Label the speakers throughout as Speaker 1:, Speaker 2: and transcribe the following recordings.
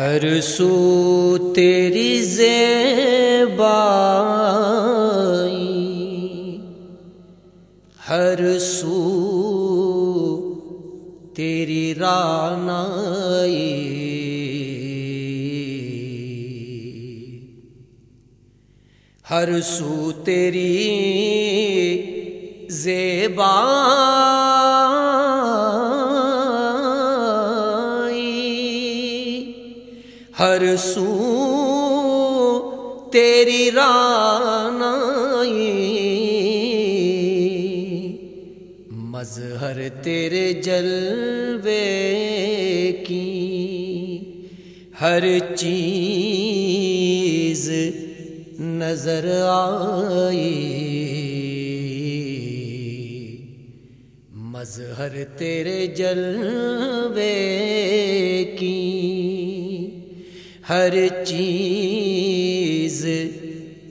Speaker 1: ہر سو تیری زیبائی ہر سو تیری رانائی۔ ہر سو تیری زیبائی۔ ہر سو تیری رانائی۔ مظہر تیرے جلوے کی ہر چیز نظر آئی۔ مظہر تیرے جلوے کی ہر چیز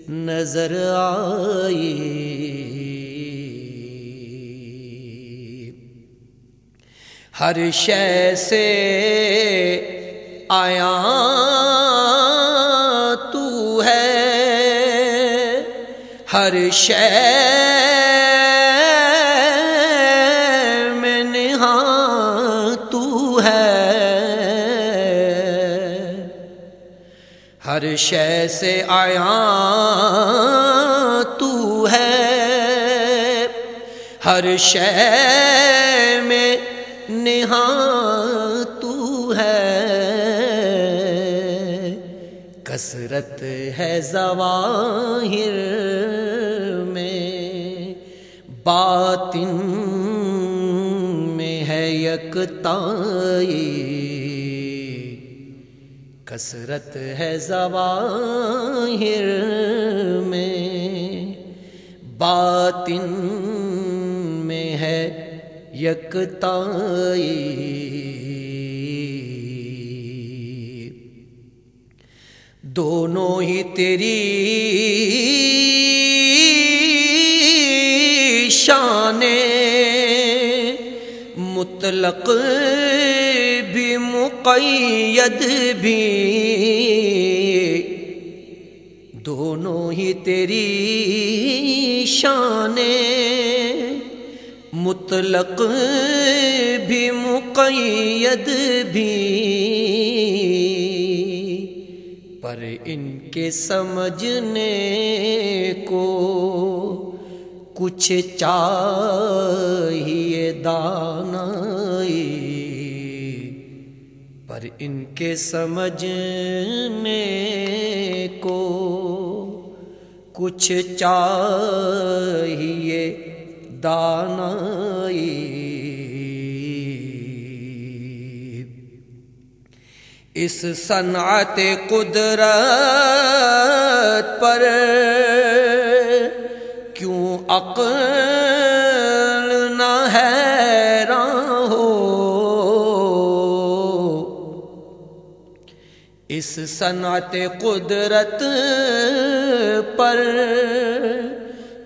Speaker 1: نظر آئی ہر شے سے آیا تو ہے۔ ہر شے میں نہاں تو ہے۔ ہر شے سے آیا تو ہے۔ ہر شے میں نہاں تو ہے۔ کثرت ہے ظواہر میں، باطن میں ہے یکتائی۔ کثرت ہے ظواہر میں باطن میں ہے یکتائی۔ دونوں ہی تیری شان مطلق بھی مقید بھی۔ دونوں ہی تیری شان مطلق بھی مقید بھی۔ پر ان کے سمجھنے کو کچھ چاہیے دانائی پر ان کے سمجھنے کو کچھ چاہیے دانائی۔ اس صنعت قدرت پر کیوں عقل اس صنعت قدرت پر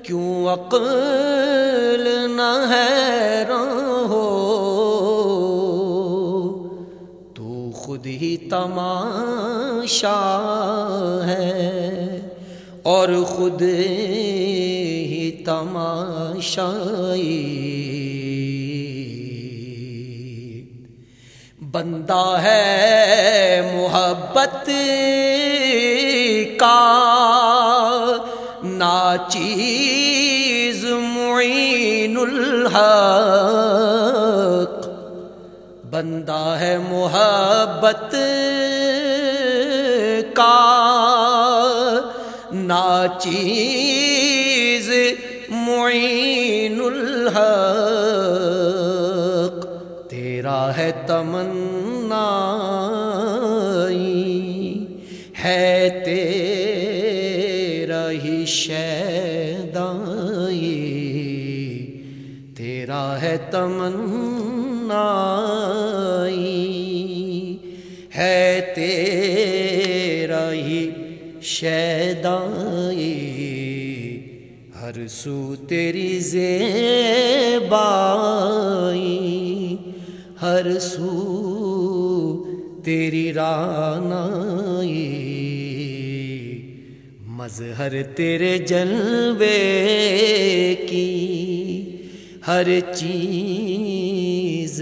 Speaker 1: کیوں عقل نہ حیران ہو؟ تو خود ہی تماشا ہے اور خود ہی تماشائی۔ بندہ ہے محبت کا ناچیز معین الحق بندہ ہے محبت کا ناچیز معین الحق تیرا ہے تمنا ہے تیرا ہی شیدائی، تیرا ہے تمنا ہے تیرا ہی شیدائی۔ ہر سو تیری زیبائی، ہر سو تیری رانائی۔ مظہر تیرے جلوے کی ہر چیز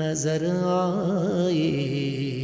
Speaker 1: نظر آئی